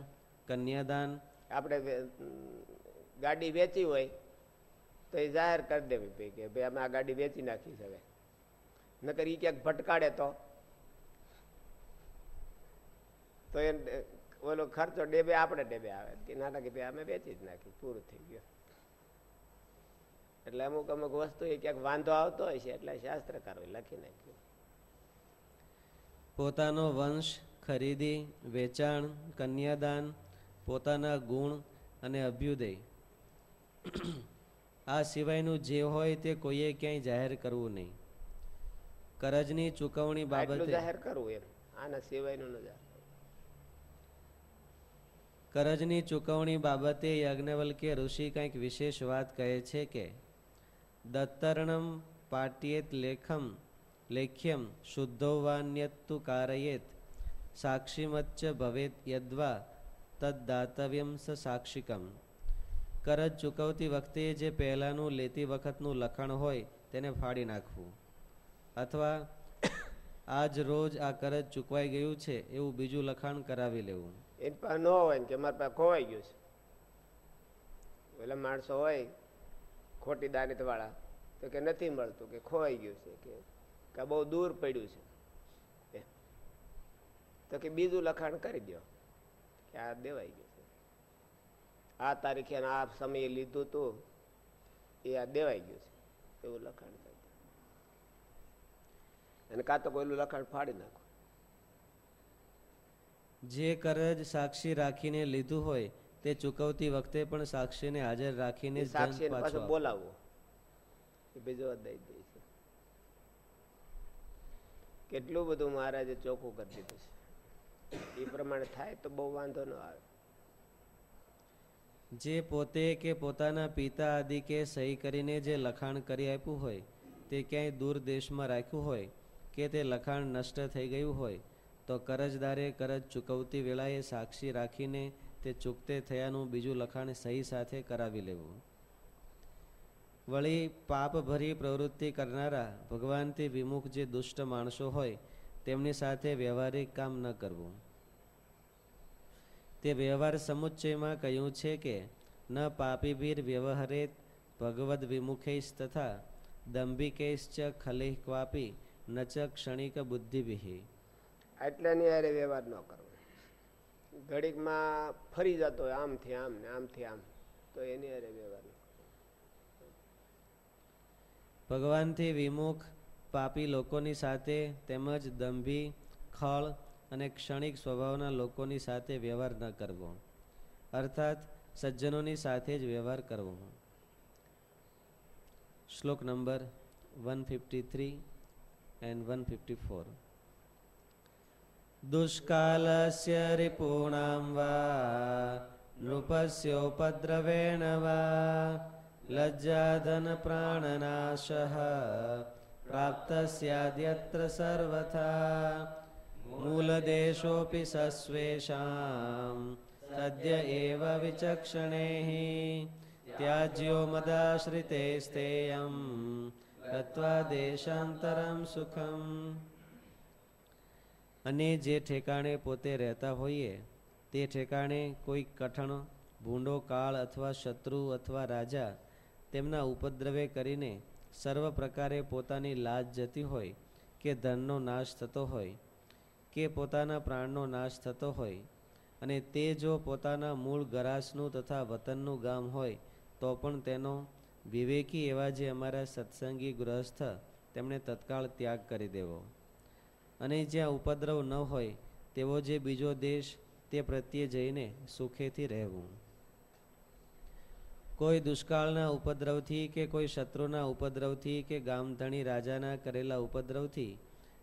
કન્યાદાન. આપણે ગાડી વેચી હોય તો એ જાહેર કરી દેવી ભાઈ કે ભાઈ અમે આ ગાડી વેચી નાખી છે હવે. નકર એ ક્યાંક ભટકાડે તો. તો એ ઓલો ખર્ચો ડેબે આપણે ડેબે આવે. કે ના કે ભાઈ અમે વેચી જ નાખી પૂરું થઈ ગયું. એટલે અમુક અમુક વસ્તુ એ ક્યાંક વાંધો આવતો હોય છે એટલે શાસ્ત્રકારોએ લખી નાખ્યું. પોતાનો વંશ ખરીદી વેચાણ કન્યાદાન પોતાના ગુણ અને અભ્યુદય. આ સિવાયનું જે હોય તે કોઈએ ક્યાંય જાહેર કરવું નહીં. કરજની ચૂકવણી બાબતે જાહેર કરવું એમ. આના સિવાયનું ન કરજની ચૂકવણી બાબતે યજ્ઞવલ્કે ઋષિ કંઈક વિશેષ વાત કહે છે કે દત્તરણમ પાટ્યેત લેખમ લેખ્યમ શુદ્ધોવાન્યત્તુ કારયેત સાક્ષીમચ્ચ ભવેત યદ્વા તદ્દાતવ્યમ સ સાક્ષિકમ કરજ ચૂકવતી વખતે જે પહેલાંનું લેતી વખતનું લખાણ હોય તેને ફાડી નાખવું અથવા આજ રોજ આ કરજ ચૂકવાઈ ગયું છે એવું બીજું લખાણ કરાવી લેવું એ પાસે ન હોય કે મારા પાસે ખોવાઈ ગયું છે પેલા માણસો હોય ખોટી દાનિત વાળા તો કે નથી મળતું કે ખોવાઈ ગયું છે કે બહુ દૂર પડ્યું છે. તો કે બીજું લખાણ કરી દો કે આ દેવાઈ ગયું છે. આ તારીખે આ સમયે લીધું તું એ આ દેવાઈ ગયું છે. એવું લખાણ કરી દો અને કાં તો કોઈનું લખાણ ફાડી નાખો. જે કરજ સાક્ષી રાખીને લીધું હોય તે ચૂકવતી વખતે પણ સાક્ષીને હાજર રાખીને સાક્ષી પાછું પાછું બોલાવવો બીજો દઈ દે છે કેટલું બધું મહારાજે ચોખ્ખું કરી દીધું છે. એ પ્રમાણે થાય તો બહુ વાંધો ન આવે. જે પોતે કે પોતાના પિતા આદિ કે સહી કરીને જે લખાણ કરી આપ્યું હોય, તે ક્યાંય દૂર દેશમાં રાખ્યું હોય કે તે લખાણ નષ્ટ થઈ ગયું હોય, તો કરજદારે કરજ ચૂકવતી વેળાએ સાક્ષી રાખીને તે ચૂકતે થયાનું બીજું લખાણ સહી સાથે કરાવી લેવું. વળી પાપભરી પ્રવૃત્તિ કરનારા ભગવાનથી વિમુખ જે દુષ્ટ માણસો હોય તેમની સાથે વ્યવહારિક કામ ન કરવું. તે વ્યવહાર સમુચ્ચયમાં કહ્યું છે કે ન પાપીભીર વ્યવહરેત ભગવદ વિમુખૈશ તથા દંભિકેશ ચ ખલિહ ક્વાપી ન ચ ક્ષણિક બુદ્ધિભિ આટલાની હારે વ્યવહાર ન કરવો. ઘડીકમાં ફરી જતો હોય આમથી આમ ને આમથી આમ તો એની હારે વ્યવહાર ભગવાનથી વિમુખ પાપી લોકોની સાથે તેમજ દંભી, ખળ અને ક્ષણિક સ્વભાવના લોકોની સાથે વ્યવહાર ન કરવો. અર્થાત, સજ્જનોની સાથે જ વ્યવહાર કરવો. શ્લોક number one and one fifty four. દુષ્કાલસ્ય રિપૂણાં વા, નૃપસ્યોપદ્રવેણ વા લજ્જાધન પ્રાણનાશ પ્રાપ્ત સ્યાદ્યત્ર સર્વથા મૂલદેશોऽપि સસ્વેષાં સદ્ય એવ વિચક્ષણેः ત્યાજ્યો મદાશ્રિતેસ્તેયં ગત્વા દેશાંતરં સુખમ અને જે ઠેકાણે પોતે રહેતા હોઈએ, તે ઠેકાણે કોઈ કઠણ, ભૂંડો, કાળ અથવા શત્રુ અથવા રાજા તેમના ઉપદ્રવે કરીને સર્વ પ્રકારે પોતાની લાજ જતી હોય કે ધનનો નાશ થતો હોય, કે પોતાના પ્રાણનો નાશ થતો હોય અને તે જો પોતાના મૂળ ગરાસનું તથા વતનનું ગામ હોય, તો પણ તેનો વિવેકી એવા જે અમારા સત્સંગી ગૃહસ્થ તેમણે તત્કાળ ત્યાગ કરી દેવો. અને જ્યાં ઉપદ્રવ ન હોય, તેવો જે બીજો દેશ, તે પ્રત્યે જઈને સુખેથી રહેવું. કોઈ દુષ્કાળના ઉપદ્રવથી કે કોઈ શત્રુના ઉપદ્રવથી કે ગામધણી રાજાના કરેલા ઉપદ્રવથી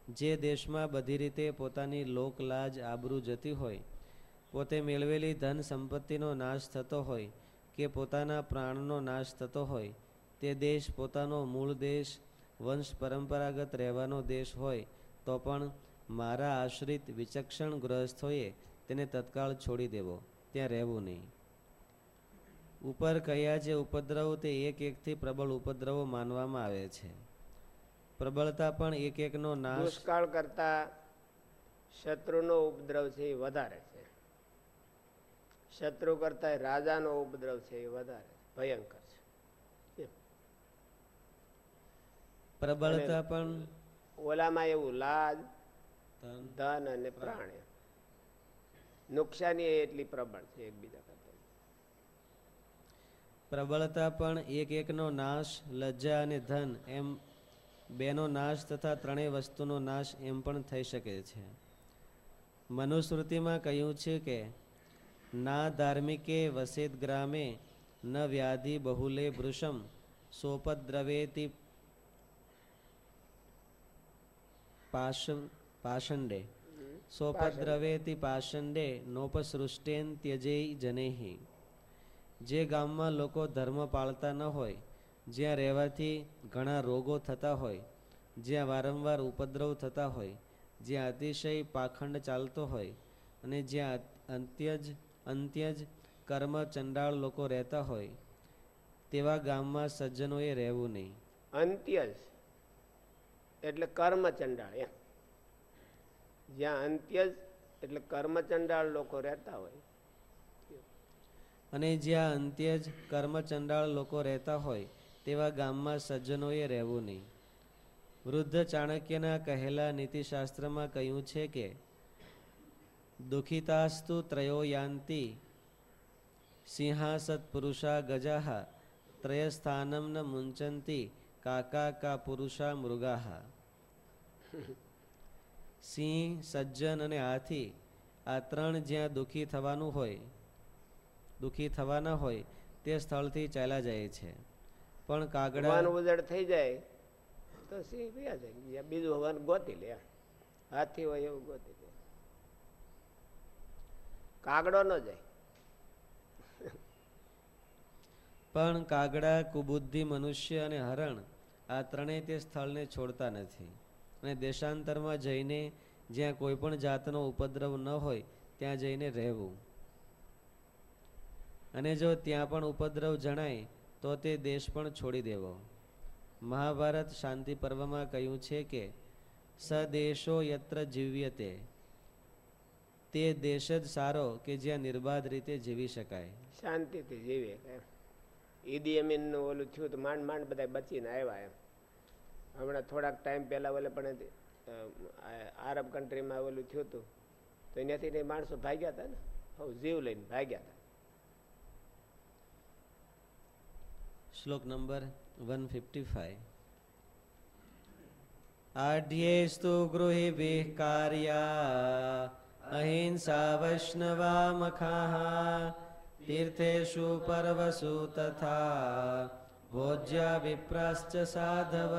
જે દેશમાં બધી રીતે પોતાની લોકલાજ આબરૂ જતી હોય, પોતે મેળવેલી ધન સંપત્તિનો નાશ થતો હોય કે પોતાના પ્રાણનો નાશ થતો હોય, તે દેશ પોતાનો મૂળ દેશ, વંશ પરંપરાગત રહેવાનો દેશ હોય, તો પણ મારા આશ્રિત વિચક્ષણ ગૃહસ્થોએ તેને તત્કાળ છોડી દેવો. ત્યાં રહેવું નહીં. ઉપર કયા જે ઉપદ્રવ તે એક એકથી પ્રબળ ઉપદ્રવો માનવામાં આવે છે. પ્રબળતા પણ એક એકનો નાશ દુષ્કાળ કરતા શત્રુનો ઉપદ્રવ છે એ વધારે છે. શત્રુ કરતા રાજાનો ઉપદ્રવ છે એ વધારે ભયંકર છે. પ્રબળતા પણ ઓલામાં એવું લાજ ધન, અને પ્રાણ. નુકસાની એટલી પ્રબળ છે એકબીજા પ્રબળતા પણ એક એકનો નાશ લજ્જા અને ધન એમ બેનો નાશ તથા ત્રણેય વસ્તુનો નાશ એમ પણ થઈ શકે છે. મનુસ્મૃતિમાં કહ્યું છે કે ના ધાર્મિકે વસેત ગ્રામે ન વ્યાધિ બહુલે વૃષમ સોપદ્રવેતી પાષંડે સોપદ્રવેતી પાષંડે નોપસૃષ્ટેન ત્યજેય જનેહી. જે ગામમાં લોકો ધર્મ પાળતા ન હોય, જ્યાં રહેવાથી ઘણા રોગો થતા હોય, જ્યાં વારંવાર ઉપદ્રવ થતા હોય, જ્યાં અતિશય પાખંડ ચાલતો હોય અને જ્યાં અંત્યજ અંત્યજ કર્મ ચંડાળ લોકો રહેતા હોય, તેવા ગામમાં સજ્જનોએ રહેવું નહીં. અંત્યજ, એટલે કર્મ ચંડાળ એમ. જ્યાં અંત્યજ એટલે કર્મ ચંડાળ લોકો રહેતા હોય અને જ્યાં અંત્યજ કર્મચંડાળ લોકો રહેતા હોય, તેવા ગામમાં સજ્જનોએ રહેવું નહીં. વૃદ્ધ ચાણક્યના કહેલા નીતિશાસ્ત્રમાં કહ્યું છે કે, દુઃખિતાસ્તુ ત્રયો યાંતિ સિંહાસત પુરુષા ગજાહ, ત્રયસ્થાનમ ન મુંચંતી, કાકા કા પુરુષા મૃગાહ. સિંહ, સજ્જન અને હાથી આ ત્રણ જ્યાં દુઃખી થવાનું હોય દુઃખી થવાના હોય તે સ્થળથી ચાલ્યા જાય છે. પણ કાગડા ઉજળ થઈ જાય તો સિંહ પીયા જાય. બીજું હવાનું ગોતી લે. હાથી હોય એવું ગોતી લે. કાગડો ન જાય. પણ કાગડા કુબુદ્ધિ મનુષ્ય અને હરણ આ ત્રણેય તે સ્થળને છોડતા નથી. અને દેશાંતરમાં જઈને જ્યાં કોઈ પણ જાતનો ઉપદ્રવ ન હોય ત્યાં જઈને રહેવું. અને જો ત્યાં પણ ઉપદ્રવ જણાય, તો તે દેશ પણ છોડી દેવો. મહાભારત શાંતિ પર્વમાં કહ્યું છે કે સદેશો યત્ર જીવ્યતે. તે દેશ જ સારો કે જ્યાં નિર્બાધ રીતે જીવી શકાય. શાંતિથી જીવે ઈદી અમીનનું ઓલું થયું તો માંડ માંડ બધા બચીને આવ્યા એમ. હમણાં થોડાક ટાઈમ પહેલા ઓલે પણ આરબ કન્ટ્રીમાં ઓલું થયું હતું. તો એનાથી માણસો ભાગ્યા હતા ને? હવે જીવ લઈને ભાગ્યા હતા શ્લોક નંબર વન ફિફ્ટી ફાઈવ આઢ્યેસ્તુ ગૃહિભિः કાર્યા અહિંસા વૈષ્ણવા મખાः તીર્થેશુ પર્વસુ તથા ભોજ્યા વિપ્રાશ્ચ સાધવ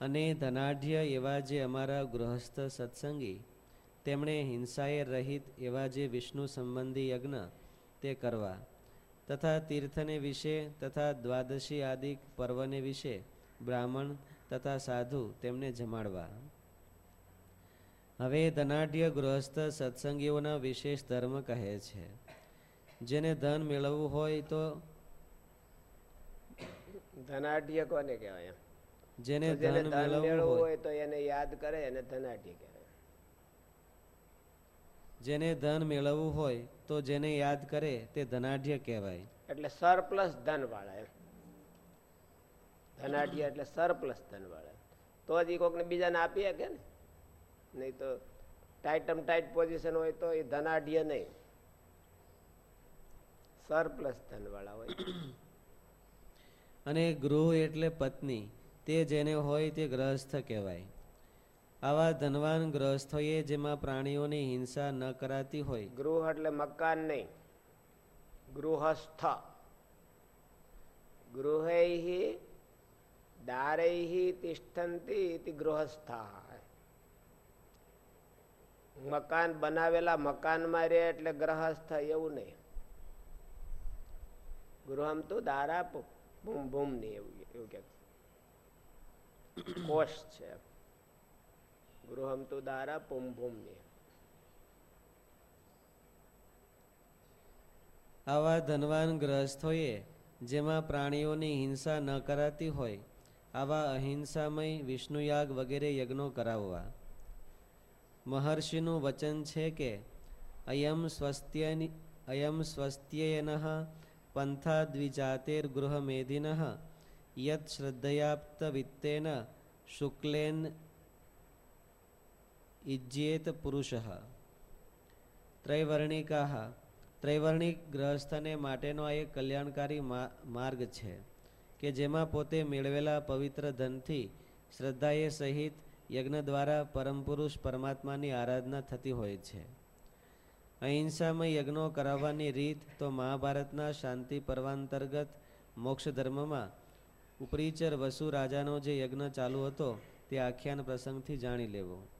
અને ધનાઢ્ય એવા જે અમારા ગૃહસ્થ સત્સંગી, તેમણે હિંસાએ રહિત એવા જે વિષ્ણુ સંબંધી યજ્ઞ તે કરવા તથા તીર્થને વિશે તથા દ્વાદશી આદિ પર્વને વિશે બ્રાહ્મણ તથા સાધુ તેમને જમાડવા. હવે ધનાઢ્ય ગૃહસ્થ સત્સંગીઓના વિશેષ ધર્મ કહે છે. જેને ધન મેળવવું હોય તો ધનાઢ્ય કોને કહેવાય? જેને ધન મેળવવું હોય તો એને યાદ કરે એને ધનાઢ્ય કહેવાય. જેને ધન મેળવવું હોય તો જેને યાદ કરે તે ધનાઢ્ય કહેવાય. એટલે સરપ્લસ ધન વાળા એમ. ધનાઢ્ય એટલે સરપ્લસ ધન વાળા તો જ એ કોકને બીજાને આપી શકે ને. નહીં તો ટાઈટમ ટાઈટ પોઝિશન હોય તો એ ધનાઢ્ય નહીં. સરપ્લસ ધન વાળા હોય. અને ગૃહ એટલે પત્ની. તે જેને હોય તે ગ્રહસ્થ કહેવાય. આવા ધનવાન ગ્રહસ્થોએ જેમાં પ્રાણીઓની હિંસા ન કરાતી હોય. ગૃહ એટલે મકાન નહીં. ગૃહસ્થ. ગૃહૈ દારૈ તિષ્ઠંતી ગૃહસ્થા. મકાન બનાવેલા મકાનમાં રે એટલે ગ્રહસ્થ એવું નહીં. ગૃહમ તો દારા ભૂમ ભૂમ નહીં એવું એવું કે કોષ છે. ગૃહમ તો દારા પુમ આવા ધનવાન ગ્રહસ્થોએ જેમાં પ્રાણીઓની હિંસા ન કરાતી હોય, આવા અહિંસામય વિષ્ણુયાગ વગેરે યજ્ઞો કરાવવા. મહર્ષિનું વચન છે કે, અયમ સ્વસ્ત્યની, અયમ સ્વસ્ત્યયન પંથા દ્વિજાતેર્ગૃહમેધિન યત શ્રદ્ધયાપ્ત વિત્તેન શુક્લેન ઇજ્યેત પુરુષ ત્રૈવર્ણિકાહ ત્રૈવર્ણિક ગ્રહસ્થને માટેનો આ એક કલ્યાણકારી માર્ગ છે કે જેમાં પોતે મેળવેલા પવિત્ર ધનથી શ્રદ્ધાએ સહિત યજ્ઞ દ્વારા પરમપુરુષ પરમાત્માની આરાધના થતી હોય છે. અહિંસામય યજ્ઞો કરાવવાની રીત તો મહાભારતના શાંતિ પર્વાંતર્ગત મોક્ષ ધર્મમાં ઉપરીચર વસુ રાજાનો જે યજ્ઞ ચાલુ હતો તે આખ્યાન પ્રસંગથી જાણી લેવો.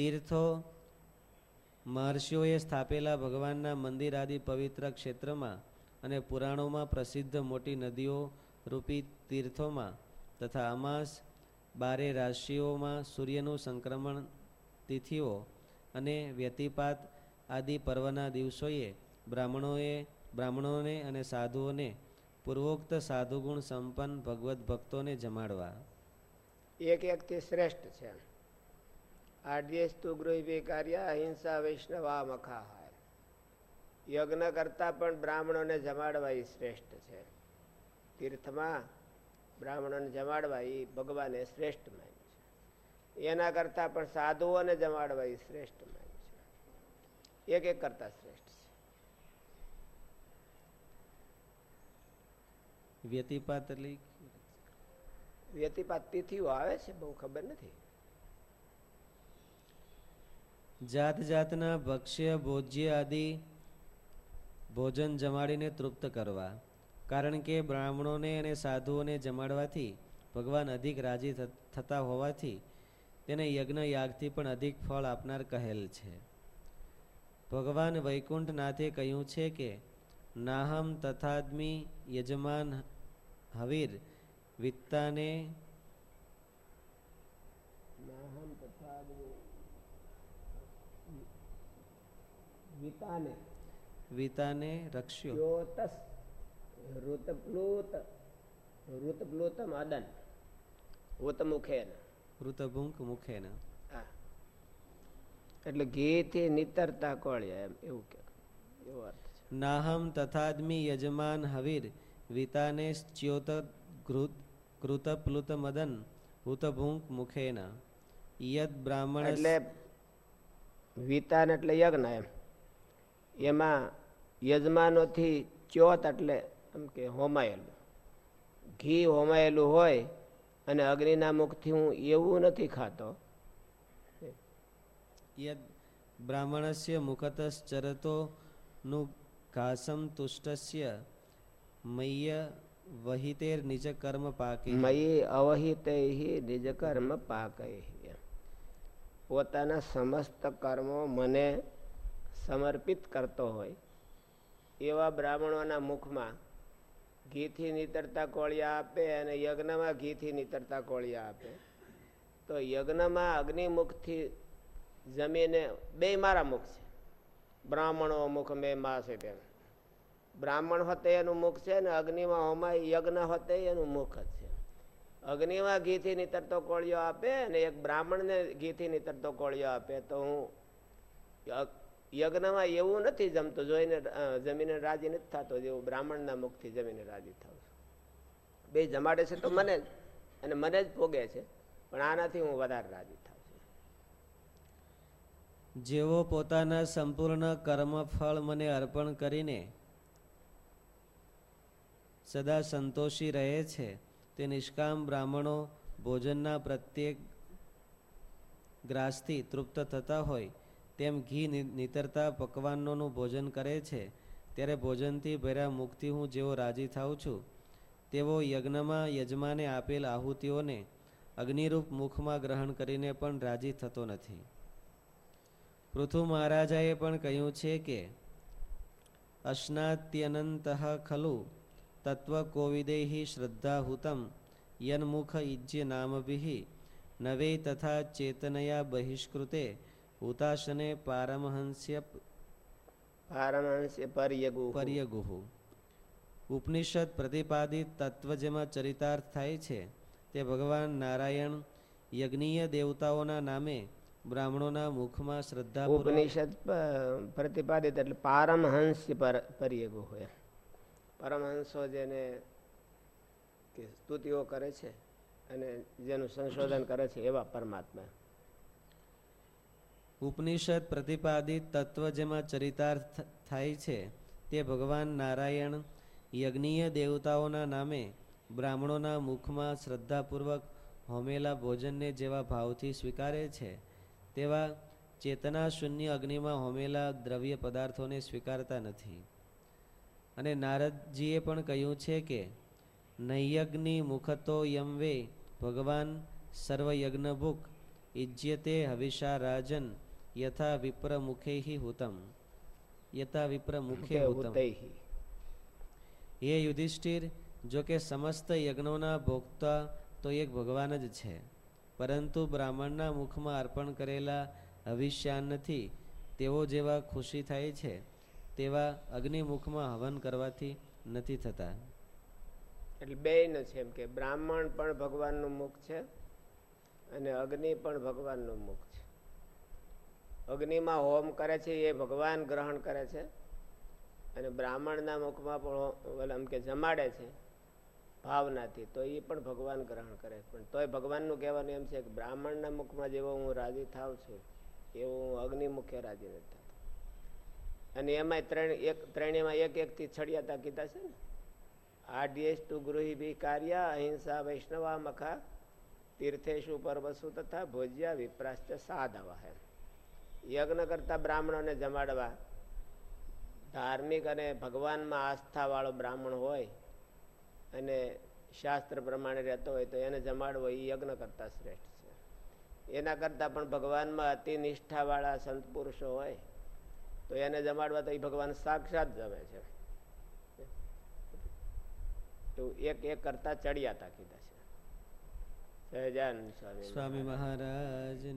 તીર્થો મહર્ષિઓએ સ્થાપેલા ભગવાનના મંદિર આદિ પવિત્ર ક્ષેત્રમાં અને પુરાણોમાં પ્રસિદ્ધ મોટી નદીઓ રૂપી તીર્થોમાં તથા અમાસ બારે રાશિઓમાં સૂર્યનું સંક્રમણ તિથિઓ અને વ્યતિપાત આદિ પર્વના દિવસોએ બ્રાહ્મણોએ બ્રાહ્મણોને અને સાધુઓને પૂર્વોક્ત સાધુગુણ સંપન્ન ભગવત ભક્તોને જમાડવા. એક એકથી શ્રેષ્ઠ છે. આડ્યેસ્તુ ગૃહી કાર્ય અહિંસા વૈષ્ણવા મખા યજ્ઞ કરતા પણ બ્રાહ્મણોને જમાડવા એ શ્રેષ્ઠ છે. તીર્થમાં બ્રાહ્મણોને જમાડવા એ ભગવાને શ્રેષ્ઠ માન્યું છે. એના કરતા પણ સાધુઓને જમાડવા એ શ્રેષ્ઠ માન્યું છે. એક એક કરતા શ્રેષ્ઠ છે. વ્યતિપાત એટલે વ્યતિપાત તિથિઓ આવે છે? બહુ ખબર નથી. જાત જાતના ભક્ષ્ય, ભોજ્ય આદિ ભોજન જમાડીને તૃપ્ત કરવા. કારણ કે બ્રાહ્મણોને અને સાધુઓને જમાડવાથી ભગવાન અધિક રાજી થતા હોવાથી તેને યજ્ઞ યાગથી પણ અધિક ફળ આપનાર કહેલ છે. ભગવાન વૈકુંઠનાથે કહ્યું છે કે, નાહમ તથાદમી યજમાન હવીર વિત્તાને વિતાને. વિતાને રક્ષ્યો. યોતસ ઋતપ્લુત ઋતપ્લુત મદન ઉતમુખેન ઋતભુંક મુખેન. એટલે ઘી નિતરતા કોળ્યા એમ એવું કે. એવો અર્થ છે. નાહમ તથાદમી યજમાન હવીર વિતાને ચ્યોત કૃતપ્લુત મદન હુતભુંક મુખેન. યદ બ્રાહ્મણ એટલે વિતાન એટલે યજ્ઞ એમ. એમાં યજમાનોથી ચોથ એટલે એમ કે હોમાયેલું. ઘી હોમાયેલું હોય અને અગ્નિના મુખથી હું એવું નથી ખાતો. બ્રાહ્મણસ્ય મુખતશ્ચરતો નું ઘાસમ તુષ્ટસ્ય મય્ય વહિતેર નિજ કર્મ પાકે. મયી અવહિતે નિજ કર્મ પાકે. પોતાના સમસ્ત કર્મો મને સમર્પિત કરતો હોય, એવા બ્રાહ્મણોના મુખમાં ઘીથી નીતરતા કોળિયા આપે અને યજ્ઞમાં ઘીથી નીતરતા કોળિયા આપે. તો યજ્ઞમાં અગ્નિમુખથી જમીને બે મારા મુખ છે. બ્રાહ્મણો મુખ મેં મા છે તેમ બ્રાહ્મણ હોતે એનું મુખ છે ને અગ્નિમાં હોમાય યજ્ઞ હોતે એનું મુખ જ છે. અગ્નિમાં ઘીથી નીતરતો કોળિયો આપે અને એક બ્રાહ્મણને ઘીથી નીતરતો કોળિયો આપે. તો હું યજ્ઞમાં એવું નથી જમતું જોઈને જમીને રાજી નથી થતો, જેવું બ્રાહ્મણના મુખથી જમીને રાજી થાવ બે જમાડે છે તો મને જ, અને મને જ ભોગે છે, પણ આનાથી હું વધારે રાજી થાવ છું. જેવો પોતાના સંપૂર્ણ કર્મ ફળ મને અર્પણ કરીને સદા સંતોષી રહે છે, તે નિષ્કામ બ્રાહ્મણો ભોજનના પ્રત્યેક ગ્રાસથી તૃપ્ત થતા હોય તેમ ઘી નીતરતા પકવાનોનું ભોજન કરે છે. ત્યારે ભોજનથી ભર્યા મુક્તિ હું જેવો રાજી થાઉં છું. તેવો યજ્ઞમાં યજમાને આપેલ આહુતિઓને અગ્નિરૂપ મુખમાં ગ્રહણ કરીને પણ રાજી થતો નથી. પૃથુ મહારાજાએ પણ કહ્યું છે કે, અશ્નાત્યનંત ખલુ તત્વ કોવિદેહી શ્રદ્ધાહુતમ યન્મુખ ઇજ્ય નામભિ નવે તથા ચેતનયા બહિષ્કૃતે હુતાશને પારમહંસ્ય પારમહંસ્ય પર્યગુ પર્યગુહુ ઉપનિષદ પ્રતિપાદિત તત્વ જેમાં ચરિતાર્થ થાય છે તે ભગવાન નારાયણ યજ્ઞીય દેવતાઓના નામે બ્રાહ્મણોના મુખમાં શ્રદ્ધા ઉપનિષદ પ્રતિપાદિત એટલે પારમહંસ્ય પર્યગુ હોય. પરમહંસો જેને સ્તુતિઓ કરે છે અને જેનું સંશોધન કરે છે એવા પરમાત્મા. ઉપનિષદ પ્રતિપાદિત તત્વ જેમાં ચરિતાર્થ થાય છે, તે ભગવાન નારાયણ યજ્ઞીય દેવતાઓના નામે બ્રાહ્મણોના મુખમાં શ્રદ્ધાપૂર્વક હોમેલા ભોજનને જેવા ભાવથી સ્વીકારે છે. તેવા ચેતના શૂન્ય અગ્નિમાં હોમેલા દ્રવ્ય પદાર્થોને સ્વીકારતા નથી. અને નારદજીએ પણ કહ્યું છે કે નૈયગ્નિ મુખતો યમ વે ભગવાન સર્વયજ્ઞભુક ઇજ્યતે હવિષા રાજન યથા વિપ્ર મુખે હુતમ યથા વિપ્ર મુખે હુતમ હે યુધિષ્ઠિર જો કે સમસ્ત યજ્ઞોના ભોગતા તો એક ભગવાન જ છે પરંતુ બ્રાહ્મણના મુખમાં અર્પણ કરેલા હવિષ્યાન્નથી તેઓ જેવા ખુશી થાય છે તેવા અગ્નિમુખમાં હવન કરવાથી નથી થતા એટલે બે છે એમ કે બ્રાહ્મણ પણ ભગવાનનું મુખ છે અને અગ્નિ પણ ભગવાનનું મુખ અગ્નિમાં હોમ કરે છે, એ ભગવાન ગ્રહણ કરે છે. અને બ્રાહ્મણના મુખમાં પણ એમ કે જમાડે છે, ભાવનાથી. તો એ પણ ભગવાન ગ્રહણ કરે. પણ તોય ભગવાનનું કહેવાનું એમ છે કે બ્રાહ્મણના મુખમાં જેવો હું રાજી થાવ છું, એવું હું અગ્નિ મુખે રાજી નથી થતો. અને એમાંય ત્રણ, એક, ત્રણેયમાં એક, એકથી છડિયાતા કીધા છે ને? ગૃહી બી કાર્ય, અહિંસા વૈષ્ણવા મખા તીર્થેશુ પર્વસુ તથા ભોજ્યા વિપ્રાશ્ચ સાધવા એમ. યજ્ઞ કરતા બ્રાહ્મણોને જમાડવા. ધાર્મિક અને ભગવાનમાં આસ્થાવાળો બ્રાહ્મણ હોય અને શાસ્ત્ર પ્રમાણે રહેતો હોય તો એને જમાડવો એ યજ્ઞ કરતાં શ્રેષ્ઠ છે. એના કરતાં પણ ભગવાનમાં અતિ નિષ્ઠાવાળા સંત પુરુષો હોય તો એને જમાડવા તો એ ભગવાન સાક્ષાત જમે છે. એવું એક એક કરતા ચડિયાતા કીધા છે. સ્વામી મહારાજ